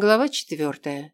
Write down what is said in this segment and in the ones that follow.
Глава четвертая.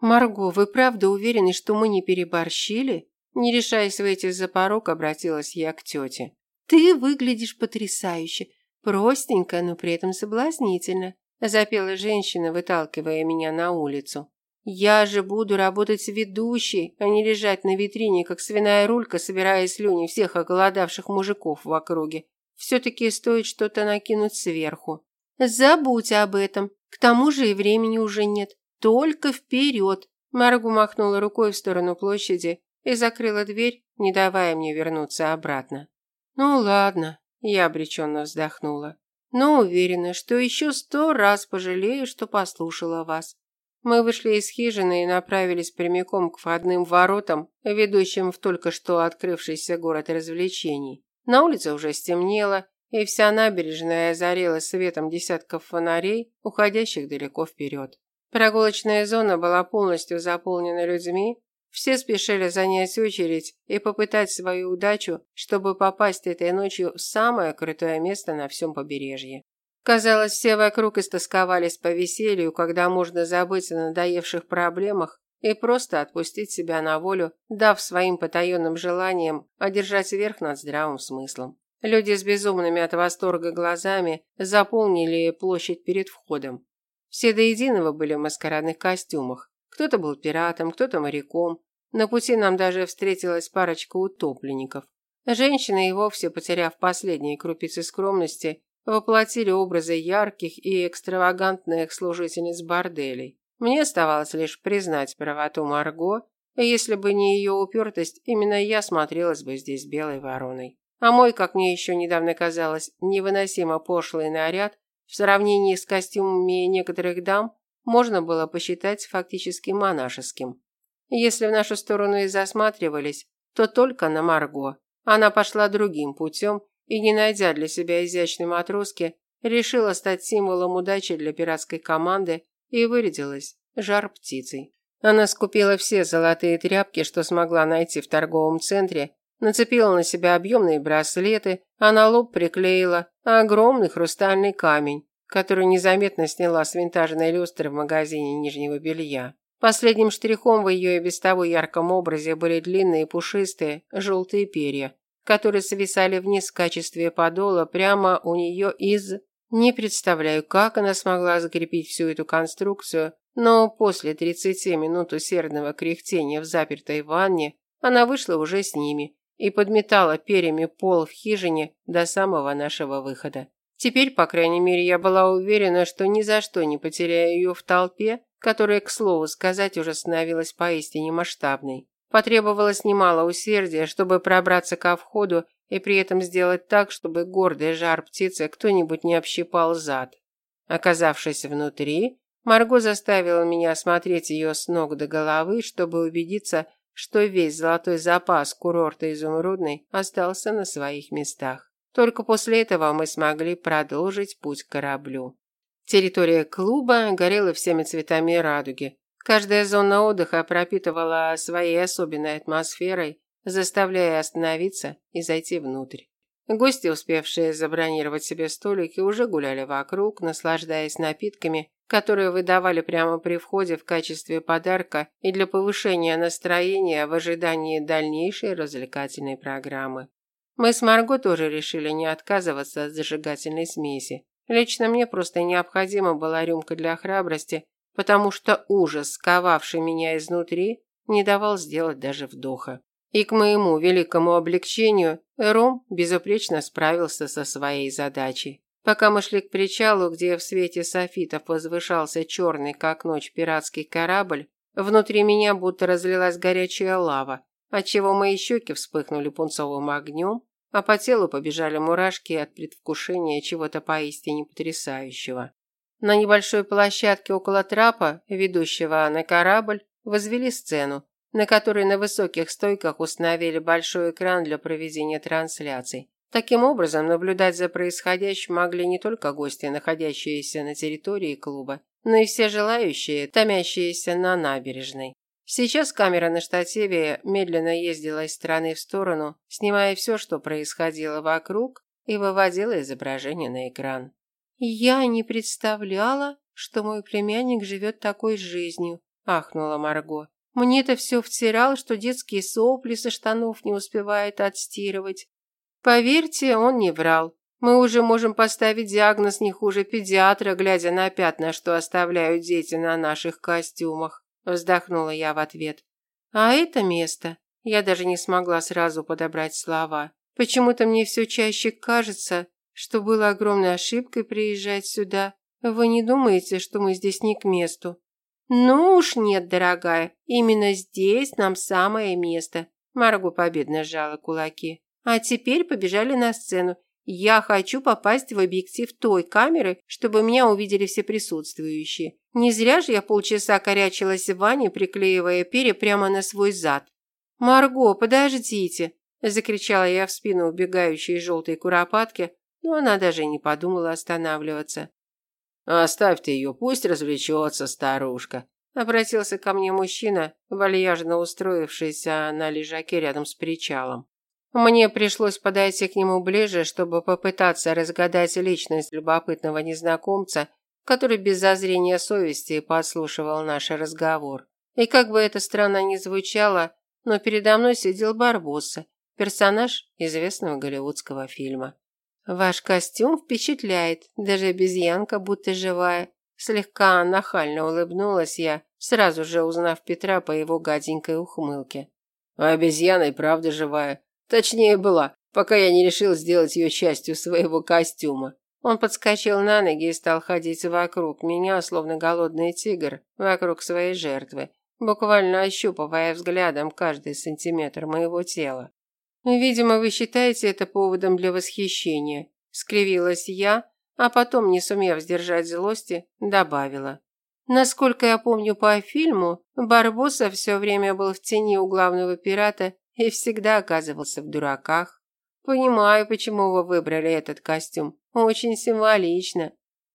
«Марго, вы правда уверены, что мы не переборщили?» Не решаясь выйти за порог, обратилась я к тете. «Ты выглядишь потрясающе. Простенько, но при этом соблазнительно», запела женщина, выталкивая меня на улицу. «Я же буду работать ведущей, а не лежать на витрине, как свиная рулька, собирая слюни всех оголодавших мужиков в округе. Все-таки стоит что-то накинуть сверху». «Забудь об этом», к тому же и времени уже нет. Только вперед!» Маргу махнула рукой в сторону площади и закрыла дверь, не давая мне вернуться обратно. «Ну ладно», – я обреченно вздохнула. «Но уверена, что еще сто раз пожалею, что послушала вас». Мы вышли из хижины и направились прямиком к входным воротам, ведущим в только что открывшийся город развлечений. На улице уже стемнело, и вся набережная озарилась светом десятков фонарей, уходящих далеко вперед. Прогулочная зона была полностью заполнена людьми, все спешили занять очередь и попытать свою удачу, чтобы попасть этой ночью в самое крутое место на всем побережье. Казалось, все вокруг истосковались по веселью, когда можно забыть о надоевших проблемах и просто отпустить себя на волю, дав своим потаенным желаниям одержать верх над здравым смыслом. Люди с безумными от восторга глазами заполнили площадь перед входом. Все до единого были в маскарадных костюмах. Кто-то был пиратом, кто-то моряком. На пути нам даже встретилась парочка утопленников. Женщины и вовсе, потеряв последние крупицы скромности, воплотили образы ярких и экстравагантных служительниц борделей. Мне оставалось лишь признать правоту Марго, если бы не ее упертость, именно я смотрелась бы здесь белой вороной. А мой, как мне еще недавно казалось, невыносимо пошлый наряд в сравнении с костюмами некоторых дам можно было посчитать фактически монашеским. Если в нашу сторону и засматривались, то только на Марго. Она пошла другим путем и, не найдя для себя изящной матроски, решила стать символом удачи для пиратской команды и вырядилась жар птицей. Она скупила все золотые тряпки, что смогла найти в торговом центре, Нацепила на себя объемные браслеты, а на лоб приклеила огромный хрустальный камень, который незаметно сняла с винтажной люстры в магазине нижнего белья. Последним штрихом в ее и без того ярком образе были длинные пушистые желтые перья, которые свисали вниз в качестве подола прямо у нее из... Не представляю, как она смогла закрепить всю эту конструкцию, но после 30 минут усердного кряхтения в запертой ванне она вышла уже с ними, и подметала перьями пол в хижине до самого нашего выхода. Теперь, по крайней мере, я была уверена, что ни за что не потеряю ее в толпе, которая, к слову сказать, уже становилась поистине масштабной. Потребовалось немало усердия, чтобы пробраться ко входу и при этом сделать так, чтобы гордая жар птицы кто-нибудь не общипал зад. Оказавшись внутри, Марго заставила меня осмотреть ее с ног до головы, чтобы убедиться, что весь золотой запас курорта Изумрудный остался на своих местах. Только после этого мы смогли продолжить путь к кораблю. Территория клуба горела всеми цветами радуги. Каждая зона отдыха пропитывала своей особенной атмосферой, заставляя остановиться и зайти внутрь. Гости, успевшие забронировать себе столики, уже гуляли вокруг, наслаждаясь напитками которые выдавали прямо при входе в качестве подарка и для повышения настроения в ожидании дальнейшей развлекательной программы. Мы с Марго тоже решили не отказываться от зажигательной смеси. Лично мне просто необходима была рюмка для храбрости, потому что ужас, сковавший меня изнутри, не давал сделать даже вдоха. И к моему великому облегчению Ром безупречно справился со своей задачей. Пока мы шли к причалу, где в свете софитов возвышался черный, как ночь, пиратский корабль, внутри меня будто разлилась горячая лава, отчего мои щеки вспыхнули пунцовым огнем, а по телу побежали мурашки от предвкушения чего-то поистине потрясающего. На небольшой площадке около трапа, ведущего на корабль, возвели сцену, на которой на высоких стойках установили большой экран для проведения трансляций. Таким образом, наблюдать за происходящим могли не только гости, находящиеся на территории клуба, но и все желающие, томящиеся на набережной. Сейчас камера на штативе медленно ездила из стороны в сторону, снимая все, что происходило вокруг, и выводила изображение на экран. «Я не представляла, что мой племянник живет такой жизнью, ахнула Марго. Мне-то все втирал, что детские сопли со штанов не успевает отстирывать. Поверьте, он не врал. Мы уже можем поставить диагноз не хуже педиатра, глядя на пятна, что оставляют дети на наших костюмах, вздохнула я в ответ. А это место, я даже не смогла сразу подобрать слова. Почему-то мне все чаще кажется, что было огромной ошибкой приезжать сюда. Вы не думаете, что мы здесь не к месту? Ну уж нет, дорогая, именно здесь нам самое место. Марго победно сжала кулаки. А теперь побежали на сцену. Я хочу попасть в объектив той камеры, чтобы меня увидели все присутствующие. Не зря же я полчаса корячилась в ванне, приклеивая перья прямо на свой зад. «Марго, подождите!» – закричала я в спину убегающей желтой куропатки, но она даже не подумала останавливаться. «Оставьте ее, пусть развлечется старушка», – обратился ко мне мужчина, вальяжно устроившийся на лежаке рядом с причалом. Мне пришлось подойти к нему ближе, чтобы попытаться разгадать личность любопытного незнакомца, который без зазрения совести подслушивал наш разговор. И как бы это странно ни звучало, но передо мной сидел Барбосса, персонаж известного голливудского фильма. Ваш костюм впечатляет, даже обезьянка будто живая. Слегка нахально улыбнулась я, сразу же узнав Петра по его гаденькой ухмылке. А обезьяна и правда живая. Точнее была, пока я не решил сделать ее частью своего костюма. Он подскочил на ноги и стал ходить вокруг меня, словно голодный тигр, вокруг своей жертвы, буквально ощупывая взглядом каждый сантиметр моего тела. Видимо, вы считаете это поводом для восхищения, скривилась я, а потом, не сумев сдержать злости, добавила: Насколько я помню по фильму, Барбоса все время был в тени у главного пирата и всегда оказывался в дураках. Понимаю, почему вы выбрали этот костюм. Очень символично.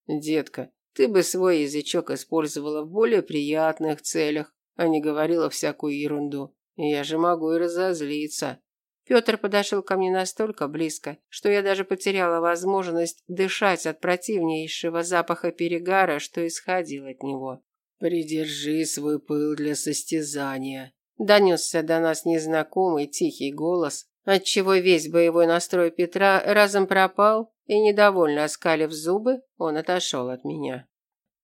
Детка, ты бы свой язычок использовала в более приятных целях а не говорила всякую ерунду. Я же могу и разозлиться. Петр подошел ко мне настолько близко, что я даже потеряла возможность дышать от противнейшего запаха перегара, что исходил от него. «Придержи свой пыл для состязания», – донесся до нас незнакомый тихий голос, отчего весь боевой настрой Петра разом пропал, и, недовольно оскалив зубы, он отошел от меня.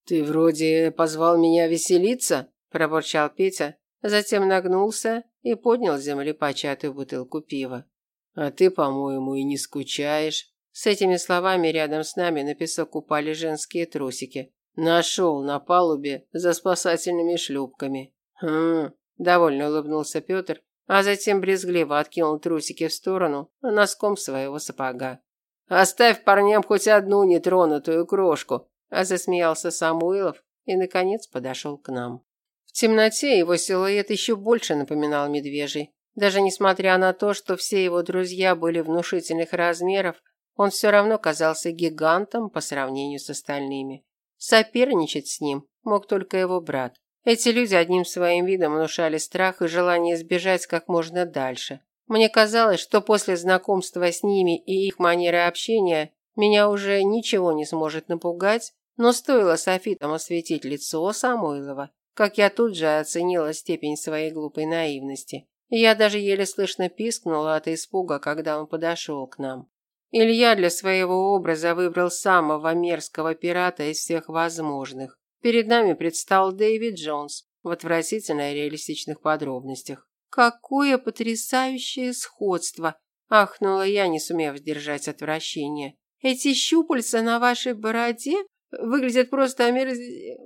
«Ты вроде позвал меня веселиться?» проворчал Петя, затем нагнулся и поднял с земли початую бутылку пива. А ты, по-моему, и не скучаешь. С этими словами рядом с нами на песок упали женские трусики. Нашел на палубе за спасательными шлюпками. Хм, довольно улыбнулся Петр, а затем брезгливо откинул трусики в сторону носком своего сапога. Оставь парням хоть одну нетронутую крошку, а засмеялся Самуилов и наконец подошел к нам. В темноте его силуэт еще больше напоминал медвежий. Даже несмотря на то, что все его друзья были внушительных размеров, он все равно казался гигантом по сравнению с остальными. Соперничать с ним мог только его брат. Эти люди одним своим видом внушали страх и желание сбежать как можно дальше. Мне казалось, что после знакомства с ними и их манеры общения меня уже ничего не сможет напугать, но стоило софитам осветить лицо Самойлова, как я тут же оценила степень своей глупой наивности. Я даже еле слышно пискнула от испуга, когда он подошел к нам. Илья для своего образа выбрал самого мерзкого пирата из всех возможных. Перед нами предстал Дэвид Джонс в отвратительно реалистичных подробностях. «Какое потрясающее сходство!» – ахнула я, не сумев сдержать отвращение. «Эти щупальца на вашей бороде выглядят просто омерз...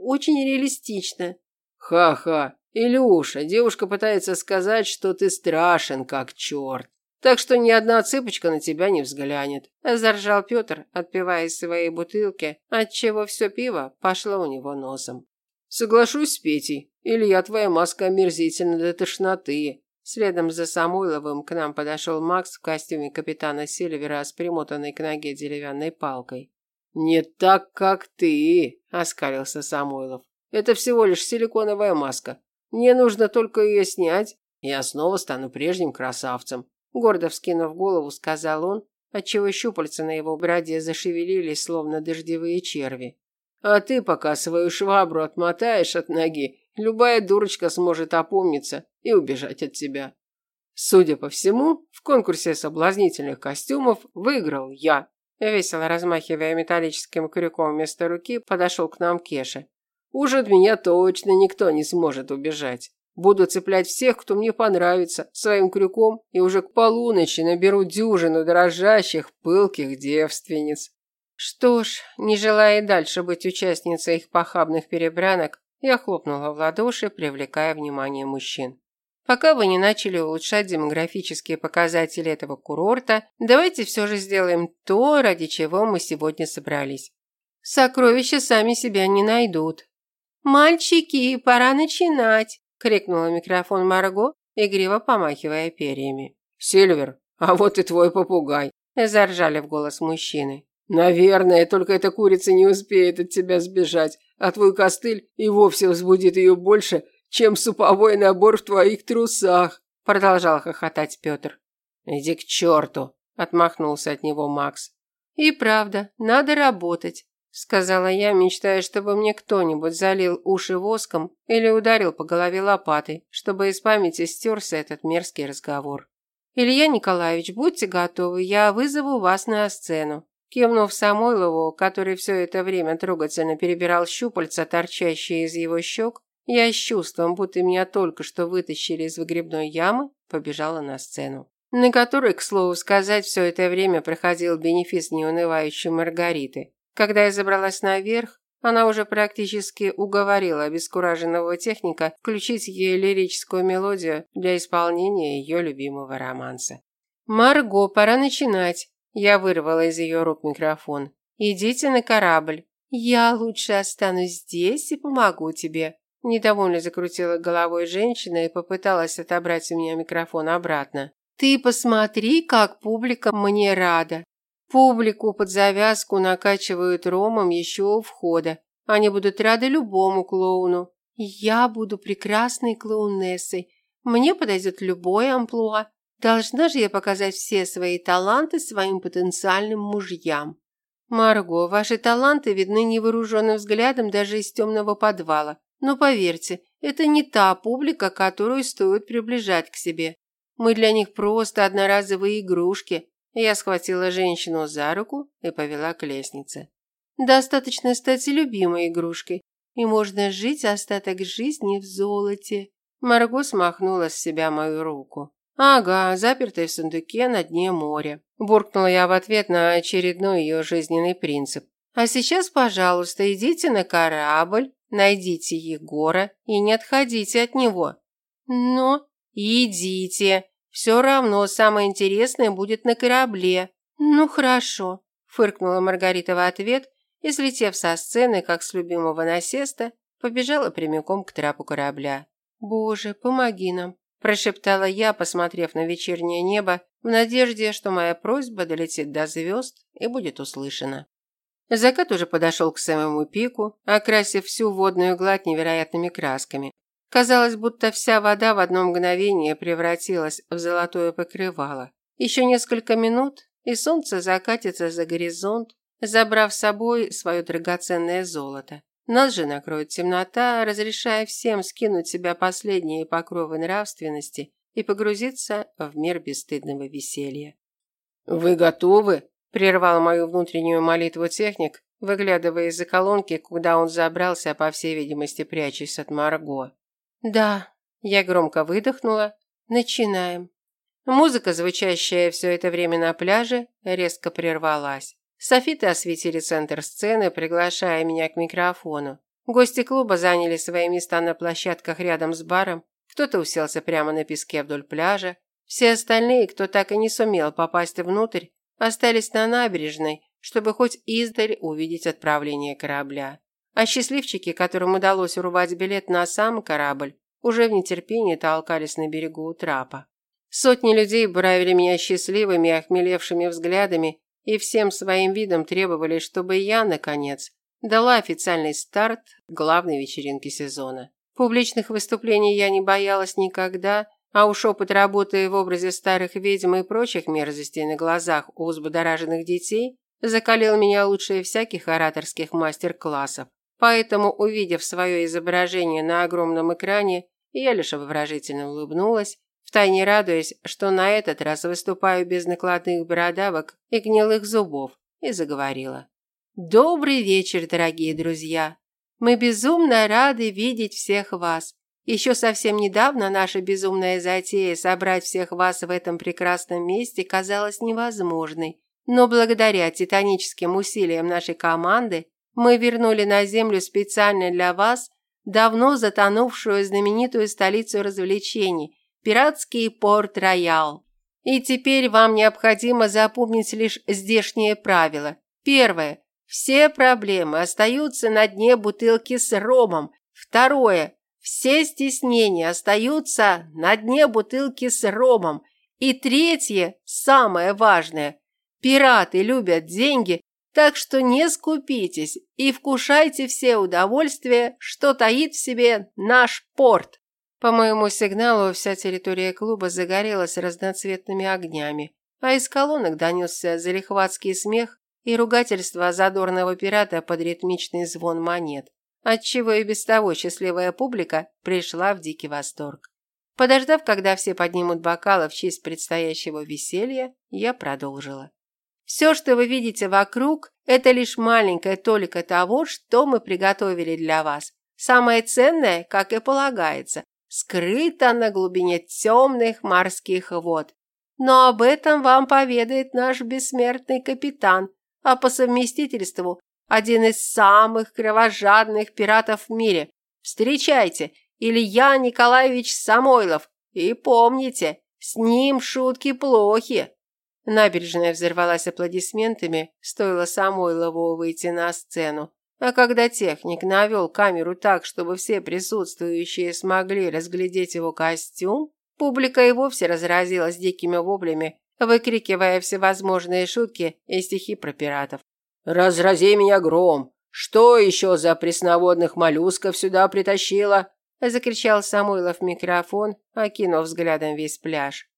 очень реалистично». Ха-ха. Илюша, девушка пытается сказать, что ты страшен как черт. Так что ни одна цыпочка на тебя не взглянет. Заржал Петр, отпивая из своей бутылки, отчего все пиво пошло у него носом. Соглашусь с Петей. Илья, твоя маска омерзительна до тошноты. Следом за Самойловым к нам подошел Макс в костюме капитана Сильвера с примотанной к ноге деревянной палкой. «Не так, как ты», – оскалился Самойлов. Это всего лишь силиконовая маска. Мне нужно только ее снять, и я снова стану прежним красавцем. Гордо вскинув голову, сказал он, отчего щупальца на его бороде зашевелились, словно дождевые черви. А ты пока свою швабру отмотаешь от ноги, любая дурочка сможет опомниться и убежать от тебя. Судя по всему, в конкурсе соблазнительных костюмов выиграл я. Весело размахивая металлическим крюком вместо руки, подошел к нам Кеша. Уж от меня точно никто не сможет убежать. Буду цеплять всех, кто мне понравится, своим крюком, и уже к полуночи наберу дюжину дрожащих, пылких девственниц. Что ж, не желая дальше быть участницей их похабных перебранок, я хлопнула в ладоши, привлекая внимание мужчин. Пока вы не начали улучшать демографические показатели этого курорта, давайте все же сделаем то, ради чего мы сегодня собрались. Сокровища сами себя не найдут. «Мальчики, пора начинать!» – крикнула микрофон Марго, игриво помахивая перьями. «Сильвер, а вот и твой попугай!» – заржали в голос мужчины. «Наверное, только эта курица не успеет от тебя сбежать, а твой костыль и вовсе возбудит ее больше, чем суповой набор в твоих трусах», – продолжал хохотать Петр. «Иди к черту», – отмахнулся от него Макс. «И правда, надо работать», – сказала я, мечтая, чтобы мне кто-нибудь залил уши воском или ударил по голове лопатой, чтобы из памяти стерся этот мерзкий разговор. «Илья Николаевич, будьте готовы, я вызову вас на сцену». Кивнув Самойлову, который все это время трогательно перебирал щупальца, торчащие из его щек, я с чувством, будто меня только что вытащили из выгребной ямы, побежала на сцену, на которой, к слову сказать, все это время проходил бенефис неунывающей Маргариты. Когда я забралась наверх, она уже практически уговорила обескураженного техника включить ей лирическую мелодию для исполнения ее любимого романса. «Марго, пора начинать!» Я вырвала из ее рук микрофон. «Идите на корабль. Я лучше останусь здесь и помогу тебе», Недовольно закрутила головой женщина и попыталась отобрать у меня микрофон обратно. Ты посмотри, как публика мне рада. Публику под завязку накачивают ромом еще у входа. Они будут рады любому клоуну. Я буду прекрасной клоунессой. Мне подойдет любое амплуа. Должна же я показать все свои таланты своим потенциальным мужьям. Марго, ваши таланты видны невооруженным взглядом даже из темного подвала. Но поверьте, это не та публика, которую стоит приближать к себе. Мы для них просто одноразовые игрушки. Я схватила женщину за руку и повела к лестнице. Достаточно стать любимой игрушкой, и можно жить остаток жизни в золоте. Марго смахнула с себя мою руку. Ага, запертая в сундуке на дне моря. Буркнула я в ответ на очередной ее жизненный принцип. А сейчас, пожалуйста, идите на корабль Найдите Егора и не отходите от него. Но идите. Все равно самое интересное будет на корабле. Ну хорошо, фыркнула Маргарита в ответ и, слетев со сцены, как с любимого насеста, побежала прямиком к трапу корабля. Боже, помоги нам, прошептала я, посмотрев на вечернее небо, в надежде, что моя просьба долетит до звезд и будет услышана. Закат уже подошел к самому пику, окрасив всю водную гладь невероятными красками. Казалось, будто вся вода в одно мгновение превратилась в золотое покрывало. Еще несколько минут, и солнце закатится за горизонт, забрав с собой свое драгоценное золото. Нас же накроет темнота, разрешая всем скинуть себя последние покровы нравственности и погрузиться в мир бесстыдного веселья. «Вы готовы?» Прервал мою внутреннюю молитву техник, выглядывая из-за колонки, куда он забрался, по всей видимости, прячась от Марго. «Да», – я громко выдохнула. «Начинаем». Музыка, звучащая все это время на пляже, резко прервалась. Софиты осветили центр сцены, приглашая меня к микрофону. Гости клуба заняли свои места на площадках рядом с баром. Кто-то уселся прямо на песке вдоль пляжа. Все остальные, кто так и не сумел попасть внутрь, остались на набережной, чтобы хоть издаль увидеть отправление корабля. А счастливчики, которым удалось урвать билет на сам корабль, уже в нетерпении толкались на берегу у трапа. Сотни людей буравили меня счастливыми и охмелевшими взглядами и всем своим видом требовали, чтобы я, наконец, дала официальный старт главной вечеринке сезона. Публичных выступлений я не боялась никогда а уж опыт работы в образе старых ведьм и прочих мерзостей на глазах у взбудораженных детей закалил меня лучше всяких ораторских мастер-классов. Поэтому, увидев свое изображение на огромном экране, я лишь обворожительно улыбнулась, втайне радуясь, что на этот раз выступаю без накладных бородавок и гнилых зубов, и заговорила. «Добрый вечер, дорогие друзья! Мы безумно рады видеть всех вас. Еще совсем недавно наша безумная затея собрать всех вас в этом прекрасном месте казалась невозможной. Но благодаря титаническим усилиям нашей команды мы вернули на Землю специально для вас давно затонувшую знаменитую столицу развлечений – пиратский порт-роял. И теперь вам необходимо запомнить лишь здешние правила. Первое. Все проблемы остаются на дне бутылки с ромом. Второе. Все стеснения остаются на дне бутылки с ромом. И третье, самое важное. Пираты любят деньги, так что не скупитесь и вкушайте все удовольствия, что таит в себе наш порт. По моему сигналу вся территория клуба загорелась разноцветными огнями, а из колонок донесся залихватский смех и ругательство задорного пирата под ритмичный звон монет, отчего и без того счастливая публика пришла в дикий восторг. Подождав, когда все поднимут бокалы в честь предстоящего веселья, я продолжила. Все, что вы видите вокруг, это лишь маленькая толика того, что мы приготовили для вас. Самое ценное, как и полагается, скрыто на глубине темных морских вод. Но об этом вам поведает наш бессмертный капитан, а по совместительству один из самых кровожадных пиратов в мире. Встречайте, Илья Николаевич Самойлов. И помните, с ним шутки плохи. Набережная взорвалась аплодисментами, стоило Самойлову выйти на сцену. А когда техник навел камеру так, чтобы все присутствующие смогли разглядеть его костюм, публика и вовсе разразилась дикими воплями, выкрикивая всевозможные шутки и стихи про пиратов. «Разрази меня гром! Что еще за пресноводных моллюсков сюда притащила?» закричал Самойлов в микрофон, окинув взглядом весь пляж.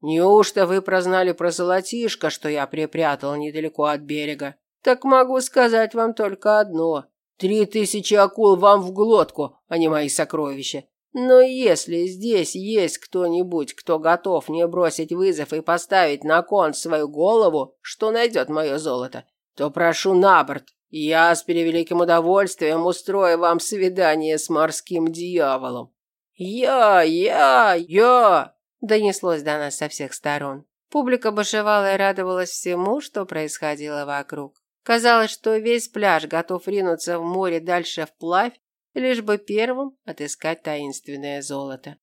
Неужто вы прознали про золотишко, что я припрятал недалеко от берега? Так могу сказать вам только одно. Три тысячи акул вам в глотку, а не мои сокровища. Но если здесь есть кто-нибудь, кто готов мне бросить вызов и поставить на кон свою голову, что найдет мое золото, то прошу на борт. Я с превеликим удовольствием устрою вам свидание с морским дьяволом. Я, я, я донеслось до нас со всех сторон. Публика бушевала и радовалась всему, что происходило вокруг. Казалось, что весь пляж готов ринуться в море дальше вплавь, лишь бы первым отыскать таинственное золото.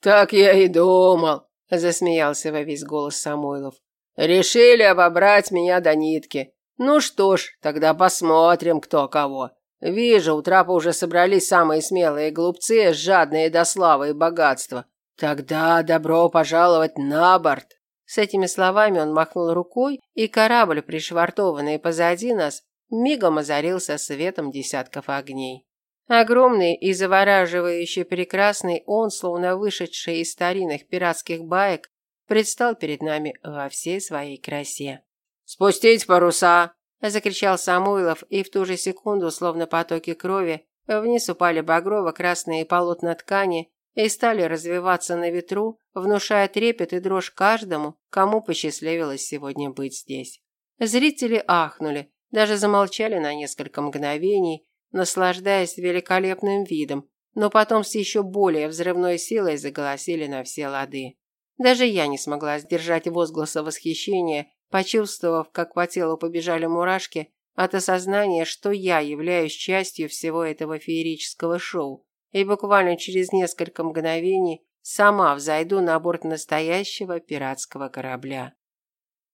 «Так я и думал», – засмеялся во весь голос Самойлов. «Решили обобрать меня до нитки. Ну что ж, тогда посмотрим, кто кого. Вижу, у трапа уже собрались самые смелые глупцы, жадные до славы и богатства. Тогда добро пожаловать на борт. С этими словами он махнул рукой, и корабль, пришвартованный позади нас, мигом озарился светом десятков огней. Огромный и завораживающий прекрасный он, словно вышедший из старинных пиратских баек, предстал перед нами во всей своей красе. «Спустить паруса!» – закричал Самойлов, и в ту же секунду, словно потоки крови, вниз упали багрово-красные полотна ткани, и стали развиваться на ветру, внушая трепет и дрожь каждому, кому посчастливилось сегодня быть здесь. Зрители ахнули, даже замолчали на несколько мгновений, наслаждаясь великолепным видом, но потом с еще более взрывной силой заголосили на все лады. Даже я не смогла сдержать возгласа восхищения, почувствовав, как по телу побежали мурашки от осознания, что я являюсь частью всего этого феерического шоу, и буквально через несколько мгновений сама взойду на борт настоящего пиратского корабля.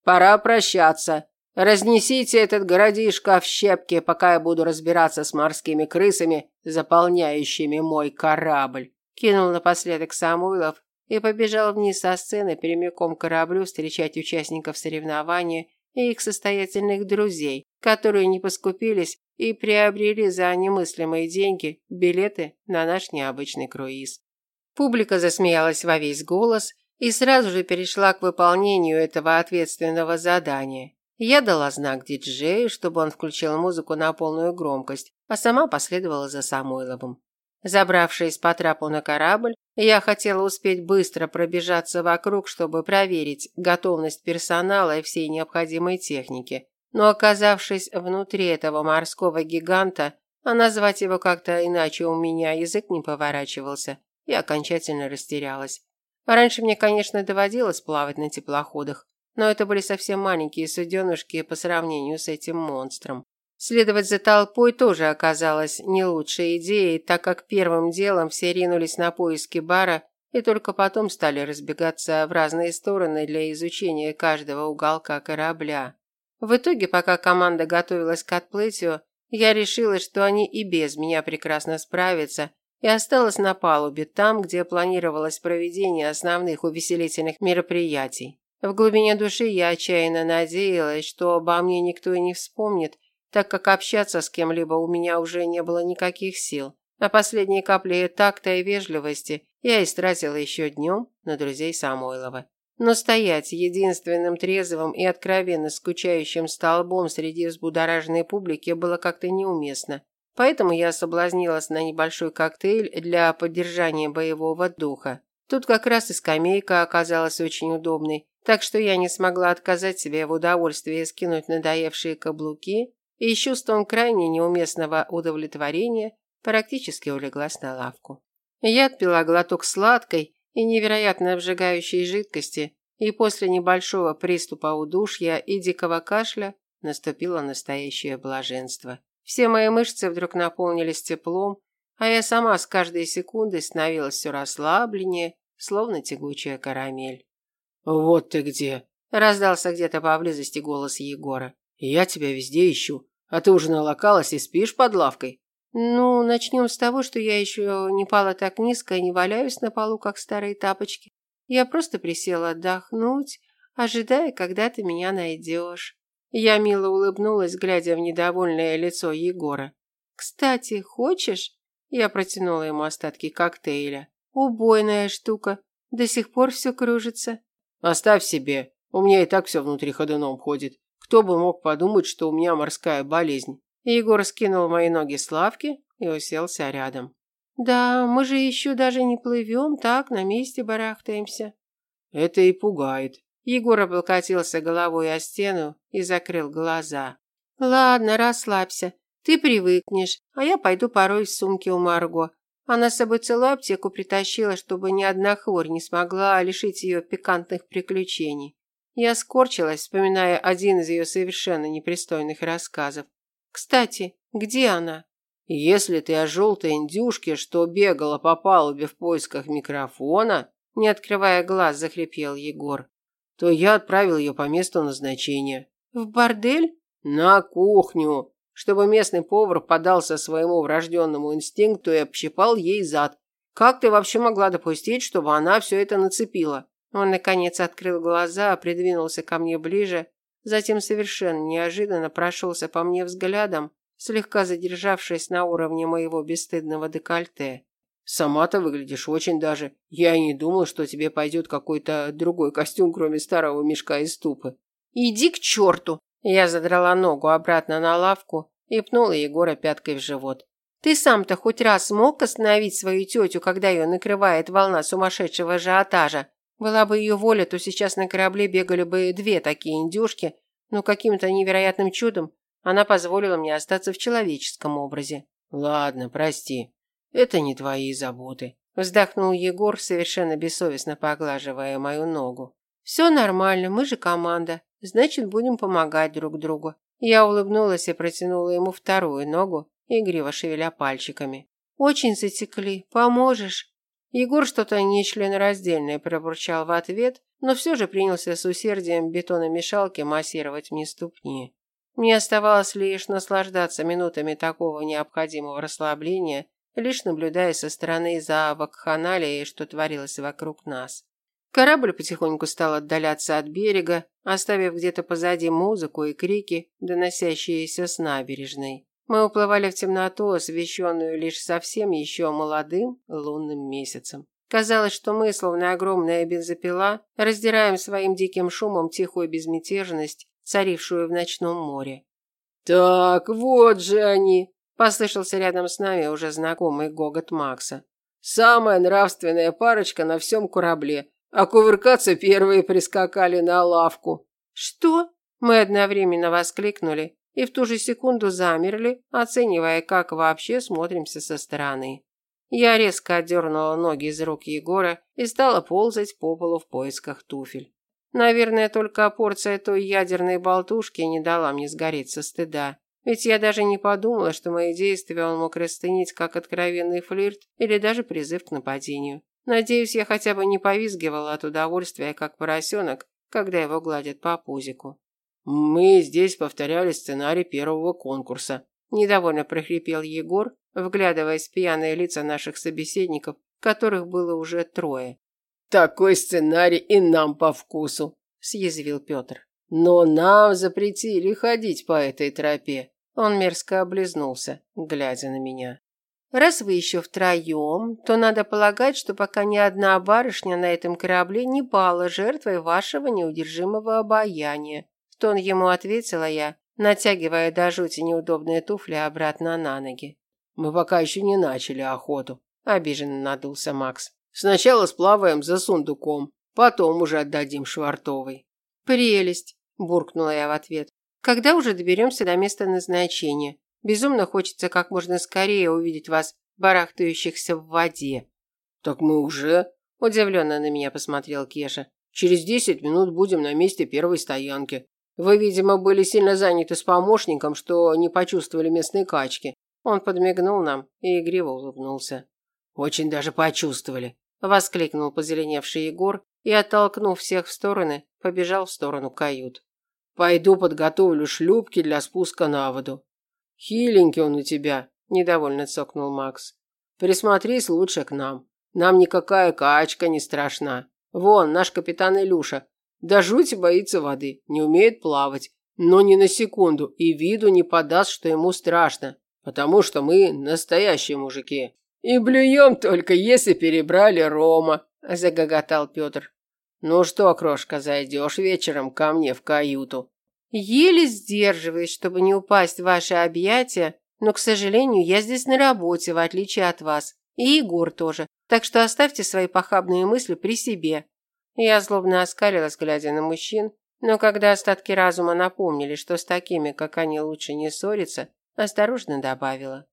«Пора прощаться. Разнесите этот городишко в щепки, пока я буду разбираться с морскими крысами, заполняющими мой корабль», кинул напоследок Самуилов и побежал вниз со сцены прямиком к кораблю встречать участников соревнования и их состоятельных друзей, которые не поскупились и приобрели за немыслимые деньги билеты на наш необычный круиз. Публика засмеялась во весь голос и сразу же перешла к выполнению этого ответственного задания. Я дала знак диджею, чтобы он включил музыку на полную громкость, а сама последовала за Самойловым. Забравшись по трапу на корабль, я хотела успеть быстро пробежаться вокруг, чтобы проверить готовность персонала и всей необходимой техники. Но оказавшись внутри этого морского гиганта, а назвать его как-то иначе у меня язык не поворачивался, и окончательно растерялась. Раньше мне, конечно, доводилось плавать на теплоходах, но это были совсем маленькие суденышки по сравнению с этим монстром. Следовать за толпой тоже оказалось не лучшей идеей, так как первым делом все ринулись на поиски бара и только потом стали разбегаться в разные стороны для изучения каждого уголка корабля. В итоге, пока команда готовилась к отплытию, я решила, что они и без меня прекрасно справятся, и осталась на палубе, там, где планировалось проведение основных увеселительных мероприятий. В глубине души я отчаянно надеялась, что обо мне никто и не вспомнит, так как общаться с кем-либо у меня уже не было никаких сил. А последние капли такта и вежливости я истратила еще днем на друзей Самойлова. Но стоять единственным трезвым и откровенно скучающим столбом среди взбудораженной публики было как-то неуместно. Поэтому я соблазнилась на небольшой коктейль для поддержания боевого духа. Тут как раз и скамейка оказалась очень удобной, так что я не смогла отказать себе в удовольствии скинуть надоевшие каблуки и с чувством крайне неуместного удовлетворения практически улеглась на лавку. Я отпила глоток сладкой и невероятно обжигающей жидкости, и после небольшого приступа удушья и дикого кашля наступило настоящее блаженство. Все мои мышцы вдруг наполнились теплом, а я сама с каждой секундой становилась все расслабленнее, словно тягучая карамель. «Вот ты где!» – раздался где-то поблизости голос Егора. Я тебя везде ищу. А ты уже налокалась и спишь под лавкой? Ну, начнем с того, что я еще не пала так низко и не валяюсь на полу, как старые тапочки. Я просто присела отдохнуть, ожидая, когда ты меня найдешь. Я мило улыбнулась, глядя в недовольное лицо Егора. «Кстати, хочешь?» Я протянула ему остатки коктейля. «Убойная штука. До сих пор все кружится». «Оставь себе. У меня и так все внутри ходуном ходит. Кто бы мог подумать, что у меня морская болезнь? Егор скинул мои ноги с лавки и уселся рядом. Да, мы же еще даже не плывем, так на месте барахтаемся. Это и пугает. Егор облокотился головой о стену и закрыл глаза. Ладно, расслабься. Ты привыкнешь, а я пойду порой в сумке у Марго. Она с собой целую аптеку притащила, чтобы ни одна хворь не смогла лишить ее пикантных приключений. Я скорчилась, вспоминая один из ее совершенно непристойных рассказов. Кстати, где она? Если ты о желтой индюшке, что бегала по палубе в поисках микрофона, не открывая глаз, захрипел Егор, то я отправил ее по месту назначения. В бордель? На кухню, чтобы местный повар подался своему врожденному инстинкту и общипал ей зад. Как ты вообще могла допустить, чтобы она все это нацепила? Он, наконец, открыл глаза, придвинулся ко мне ближе, затем совершенно неожиданно прошелся по мне взглядом, слегка задержавшись на уровне моего бесстыдного декольте. «Сама-то выглядишь очень даже. Я и не думал, что тебе пойдет какой-то другой костюм, кроме старого мешка из тупы». «Иди к черту!» Я задрала ногу обратно на лавку и пнула Егора пяткой в живот. «Ты сам-то хоть раз смог остановить свою тетю, когда ее накрывает волна сумасшедшего ажиотажа? Была бы ее воля, то сейчас на корабле бегали бы две такие индюшки, но каким-то невероятным чудом она позволила мне остаться в человеческом образе. Ладно, прости. Это не твои заботы, вздохнул Егор, совершенно бессовестно поглаживая мою ногу. Все нормально, мы же команда. Значит, будем помогать друг другу. Я улыбнулась и протянула ему вторую ногу, игриво шевеля пальчиками. Очень затекли. Поможешь? Егор что-то нечленораздельное пробурчал в ответ, но все же принялся с усердием бетономешалки массировать мне ступни. Мне оставалось лишь наслаждаться минутами такого необходимого расслабления, лишь наблюдая со стороны за вакханалией, что творилось вокруг нас. Корабль потихоньку стал отдаляться от берега, оставив где-то позади музыку и крики, доносящиеся с набережной. Мы уплывали в темноту, освещенную лишь совсем еще молодым лунным месяцем. Казалось, что мы, словно огромная бензопила, раздираем своим диким шумом тихую безмятежность, царившую в ночном море. «Так, вот же они!» – послышался рядом с нами уже знакомый гогот Макса. «Самая нравственная парочка на всем корабле, а кувыркаться первые прискакали на лавку». «Что?» – мы одновременно воскликнули и в ту же секунду замерли, оценивая, как вообще смотримся со стороны. Я резко отдернула ноги из рук Егора и стала ползать по полу в поисках туфель. Наверное, только порция той ядерной болтушки не дала мне сгореть со стыда. Ведь я даже не подумала, что мои действия он мог расценить как откровенный флирт или даже призыв к нападению. Надеюсь, я хотя бы не повизгивала от удовольствия, как поросенок, когда его гладят по пузику. «Мы здесь повторяли сценарий первого конкурса», – недовольно прохрипел Егор, вглядываясь в пьяные лица наших собеседников, которых было уже трое. Такой сценарий и нам по вкусу, съязвил Петр. Но нам запретили ходить по этой тропе. Он мерзко облизнулся, глядя на меня. Раз вы еще втроем, то надо полагать, что пока ни одна барышня на этом корабле не пала жертвой вашего неудержимого обаяния. В тон ему ответила я, натягивая до жути неудобные туфли обратно на ноги. Мы пока еще не начали охоту, обиженно надулся Макс. Сначала сплаваем за сундуком, потом уже отдадим Швартовой. Прелесть, буркнула я в ответ. Когда уже доберемся до места назначения? Безумно хочется как можно скорее увидеть вас, барахтающихся в воде. Так мы уже, удивленно на меня посмотрел Кеша. Через десять минут будем на месте первой стоянки. Вы, видимо, были сильно заняты с помощником, что не почувствовали местной качки. Он подмигнул нам и игриво улыбнулся. Очень даже почувствовали воскликнул позеленевший Егор и, оттолкнув всех в стороны, побежал в сторону кают. Пойду подготовлю шлюпки для спуска на воду. Хиленький он у тебя, недовольно цокнул Макс. Присмотрись лучше к нам. Нам никакая качка не страшна. Вон, наш капитан Илюша. Да жуть боится воды, не умеет плавать, но ни на секунду и виду не подаст, что ему страшно, потому что мы настоящие мужики. «И блюем только, если перебрали Рома», – загоготал Петр. «Ну что, крошка, зайдешь вечером ко мне в каюту?» «Еле сдерживаюсь, чтобы не упасть в ваши объятия, но, к сожалению, я здесь на работе, в отличие от вас. И Егор тоже, так что оставьте свои похабные мысли при себе». Я злобно оскалилась, глядя на мужчин, но когда остатки разума напомнили, что с такими, как они, лучше не ссориться, осторожно добавила.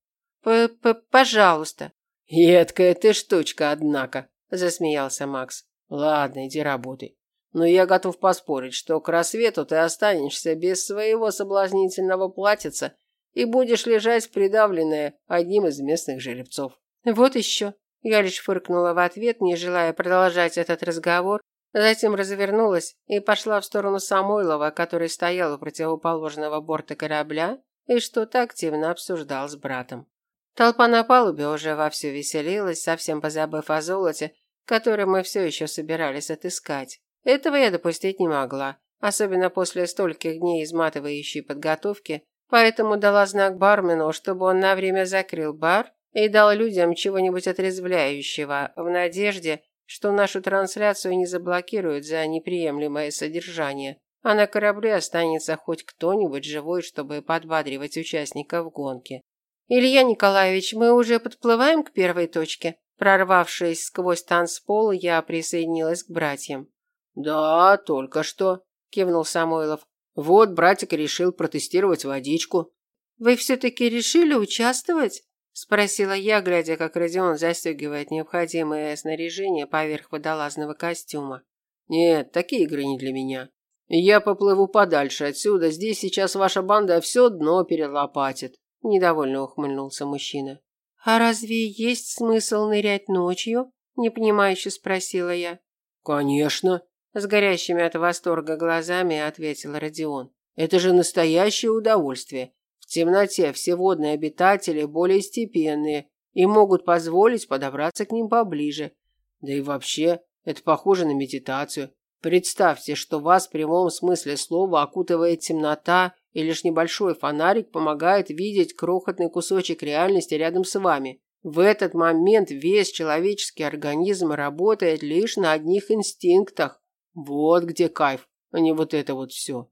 «П -п «Пожалуйста, «Едкая ты штучка, однако», – засмеялся Макс. «Ладно, иди работай. Но я готов поспорить, что к рассвету ты останешься без своего соблазнительного платьица и будешь лежать придавленная одним из местных жеребцов». «Вот еще». Я лишь фыркнула в ответ, не желая продолжать этот разговор, затем развернулась и пошла в сторону Самойлова, который стоял у противоположного борта корабля и что-то активно обсуждал с братом. Толпа на палубе уже вовсю веселилась, совсем позабыв о золоте, которое мы все еще собирались отыскать. Этого я допустить не могла, особенно после стольких дней изматывающей подготовки, поэтому дала знак бармену, чтобы он на время закрыл бар и дал людям чего-нибудь отрезвляющего, в надежде, что нашу трансляцию не заблокируют за неприемлемое содержание, а на корабле останется хоть кто-нибудь живой, чтобы подбадривать участников гонки. Илья Николаевич, мы уже подплываем к первой точке. Прорвавшись сквозь танцпол, я присоединилась к братьям. Да, только что, кивнул Самойлов. Вот братик решил протестировать водичку. Вы все таки решили участвовать? Спросила я, глядя, как Родион застегивает необходимое снаряжение поверх водолазного костюма. Нет, такие игры не для меня. Я поплыву подальше отсюда. Здесь сейчас ваша банда все дно перелопатит недовольно ухмыльнулся мужчина. А разве есть смысл нырять ночью? непонимающе спросила я. Конечно, с горящими от восторга глазами ответил Родион. Это же настоящее удовольствие. Темноте все водные обитатели более степенные и могут позволить подобраться к ним поближе. Да и вообще, это похоже на медитацию. Представьте, что вас в прямом смысле слова окутывает темнота и лишь небольшой фонарик помогает видеть крохотный кусочек реальности рядом с вами. В этот момент весь человеческий организм работает лишь на одних инстинктах. Вот где кайф, а не вот это вот все.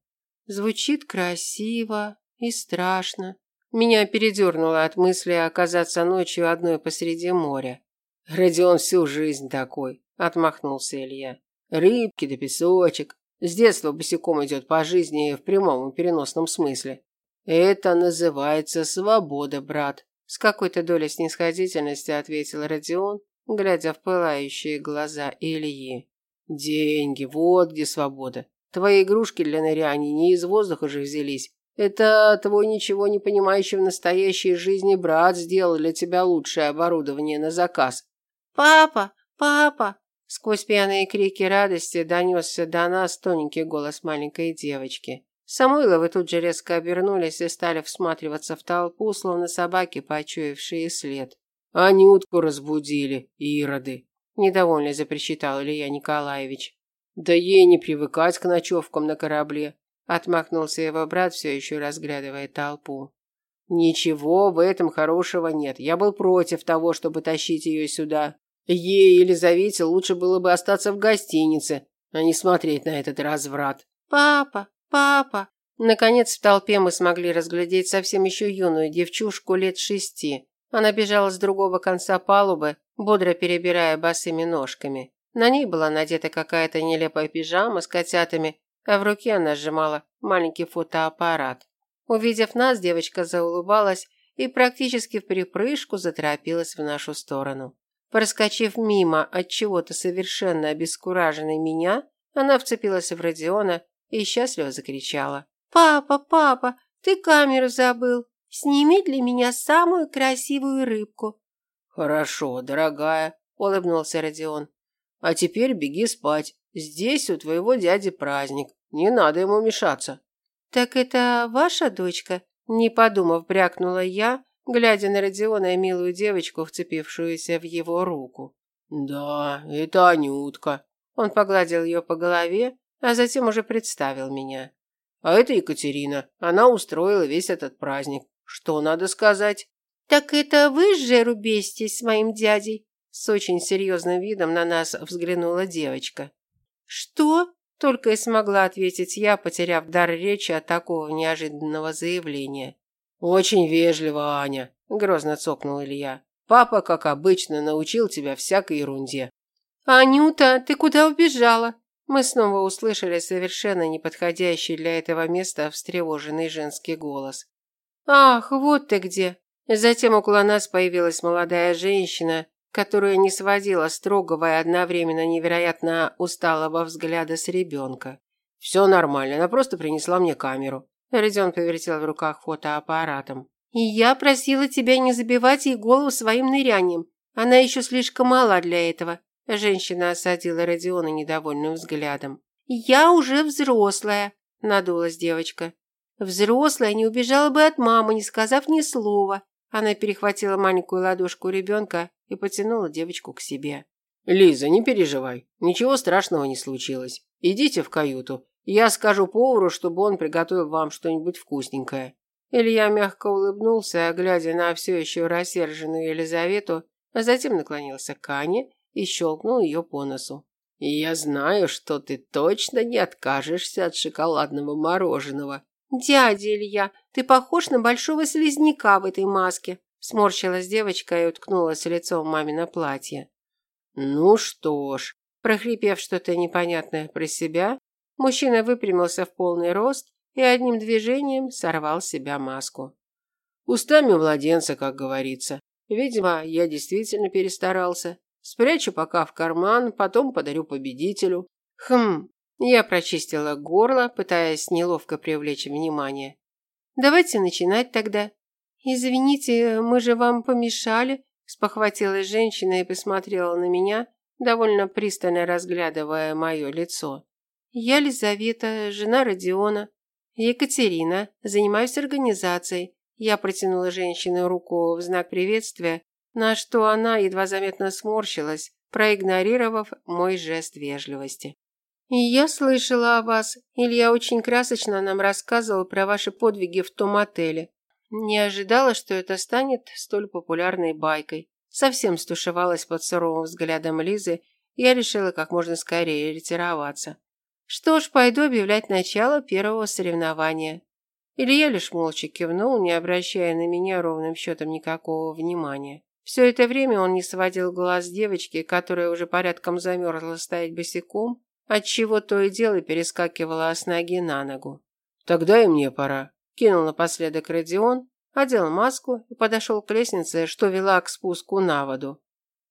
Звучит красиво и страшно. Меня передернуло от мысли оказаться ночью одной посреди моря. Родион всю жизнь такой, отмахнулся Илья. Рыбки да песочек. С детства босиком идет по жизни в прямом и переносном смысле. Это называется свобода, брат. С какой-то долей снисходительности ответил Родион, глядя в пылающие глаза Ильи. Деньги, вот где свобода. Твои игрушки для ныряния не из воздуха же взялись. Это твой ничего не понимающий в настоящей жизни брат сделал для тебя лучшее оборудование на заказ. Папа, папа, сквозь пьяные крики радости донесся до нас тоненький голос маленькой девочки. Самойловы тут же резко обернулись и стали всматриваться в толпу, словно собаки, почуявшие след. «Анютку разбудили, ироды!» – недовольно запричитал Илья Николаевич. «Да ей не привыкать к ночевкам на корабле!» – отмахнулся его брат, все еще разглядывая толпу. «Ничего в этом хорошего нет. Я был против того, чтобы тащить ее сюда. Ей, Елизавете, лучше было бы остаться в гостинице, а не смотреть на этот разврат». «Папа, «Папа!» Наконец в толпе мы смогли разглядеть совсем еще юную девчушку лет шести. Она бежала с другого конца палубы, бодро перебирая босыми ножками. На ней была надета какая-то нелепая пижама с котятами, а в руке она сжимала маленький фотоаппарат. Увидев нас, девочка заулыбалась и практически в припрыжку заторопилась в нашу сторону. Проскочив мимо от чего-то совершенно обескураженной меня, она вцепилась в Родиона и счастливо закричала. «Папа, папа, ты камеру забыл. Сними для меня самую красивую рыбку». «Хорошо, дорогая», – улыбнулся Родион. «А теперь беги спать. Здесь у твоего дяди праздник. Не надо ему мешаться». «Так это ваша дочка?» – не подумав, брякнула я, глядя на Родиона и милую девочку, вцепившуюся в его руку. «Да, это Анютка». Он погладил ее по голове, а затем уже представил меня. А это Екатерина. Она устроила весь этот праздник. Что надо сказать? Так это вы же рубестесь с моим дядей? С очень серьезным видом на нас взглянула девочка. Что? Только и смогла ответить я, потеряв дар речи от такого неожиданного заявления. Очень вежливо, Аня, грозно цокнул Илья. Папа, как обычно, научил тебя всякой ерунде. Анюта, ты куда убежала? Мы снова услышали совершенно неподходящий для этого места встревоженный женский голос. «Ах, вот ты где!» Затем около нас появилась молодая женщина, которая не сводила строгого и одновременно невероятно усталого взгляда с ребенка. «Все нормально, она просто принесла мне камеру». Родион повертел в руках фотоаппаратом. «И я просила тебя не забивать ей голову своим нырянием. Она еще слишком мала для этого. Женщина осадила Родиона недовольным взглядом. «Я уже взрослая», – надулась девочка. «Взрослая не убежала бы от мамы, не сказав ни слова». Она перехватила маленькую ладошку ребенка и потянула девочку к себе. «Лиза, не переживай. Ничего страшного не случилось. Идите в каюту. Я скажу повару, чтобы он приготовил вам что-нибудь вкусненькое». Илья мягко улыбнулся, глядя на все еще рассерженную Елизавету, а затем наклонился к Ане и щелкнул ее по носу. «Я знаю, что ты точно не откажешься от шоколадного мороженого». «Дядя Илья, ты похож на большого слизняка в этой маске», сморщилась девочка и уткнулась лицом в мамино платье. «Ну что ж», прохрипев что-то непонятное про себя, мужчина выпрямился в полный рост и одним движением сорвал с себя маску. «Устами младенца, как говорится. Видимо, я действительно перестарался. Спрячу пока в карман, потом подарю победителю. Хм, я прочистила горло, пытаясь неловко привлечь внимание. Давайте начинать тогда. Извините, мы же вам помешали, спохватилась женщина и посмотрела на меня, довольно пристально разглядывая мое лицо. Я Лизавета, жена Родиона. Екатерина, занимаюсь организацией. Я протянула женщине руку в знак приветствия, на что она едва заметно сморщилась, проигнорировав мой жест вежливости. «И я слышала о вас. Илья очень красочно нам рассказывал про ваши подвиги в том отеле. Не ожидала, что это станет столь популярной байкой. Совсем стушевалась под суровым взглядом Лизы, я решила как можно скорее ретироваться. Что ж, пойду объявлять начало первого соревнования. Илья лишь молча кивнул, не обращая на меня ровным счетом никакого внимания. Все это время он не сводил глаз девочки, которая уже порядком замерзла стоять босиком, отчего то и дело перескакивала с ноги на ногу. «Тогда и мне пора», – кинул напоследок Родион, одел маску и подошел к лестнице, что вела к спуску на воду.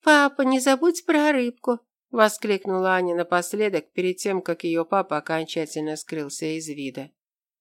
«Папа, не забудь про рыбку!» – воскликнула Аня напоследок, перед тем, как ее папа окончательно скрылся из вида.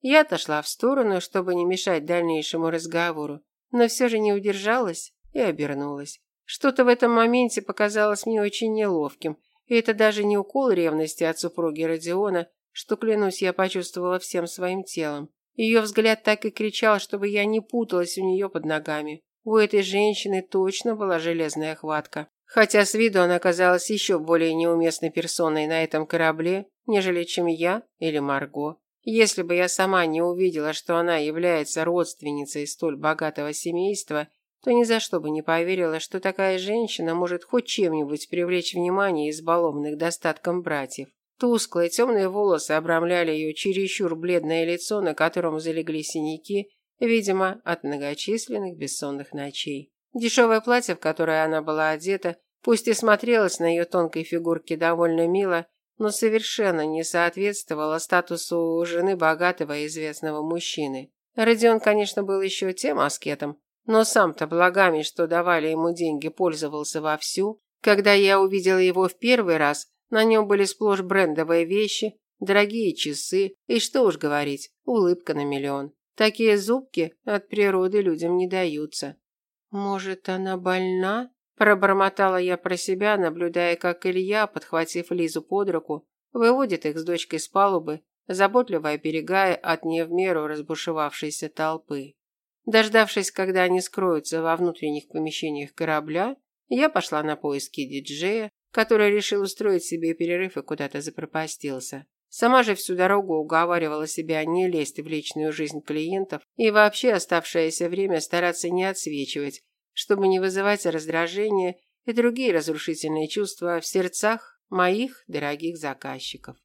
Я отошла в сторону, чтобы не мешать дальнейшему разговору, но все же не удержалась и обернулась. Что-то в этом моменте показалось мне очень неловким, и это даже не укол ревности от супруги Родиона, что, клянусь, я почувствовала всем своим телом. Ее взгляд так и кричал, чтобы я не путалась у нее под ногами. У этой женщины точно была железная хватка. Хотя с виду она казалась еще более неуместной персоной на этом корабле, нежели чем я или Марго. Если бы я сама не увидела, что она является родственницей столь богатого семейства, то ни за что бы не поверила, что такая женщина может хоть чем-нибудь привлечь внимание избалованных достатком братьев. Тусклые темные волосы обрамляли ее чересчур бледное лицо, на котором залегли синяки, видимо, от многочисленных бессонных ночей. Дешевое платье, в которое она была одета, пусть и смотрелось на ее тонкой фигурке довольно мило, но совершенно не соответствовала статусу жены богатого и известного мужчины. Родион, конечно, был еще тем аскетом, но сам-то благами, что давали ему деньги, пользовался вовсю. Когда я увидела его в первый раз, на нем были сплошь брендовые вещи, дорогие часы и, что уж говорить, улыбка на миллион. Такие зубки от природы людям не даются. «Может, она больна?» Пробормотала я про себя, наблюдая, как Илья, подхватив Лизу под руку, выводит их с дочкой с палубы, заботливо оберегая от не в меру разбушевавшейся толпы. Дождавшись, когда они скроются во внутренних помещениях корабля, я пошла на поиски диджея, который решил устроить себе перерыв и куда-то запропастился. Сама же всю дорогу уговаривала себя не лезть в личную жизнь клиентов и вообще оставшееся время стараться не отсвечивать, чтобы не вызывать раздражение и другие разрушительные чувства в сердцах моих дорогих заказчиков.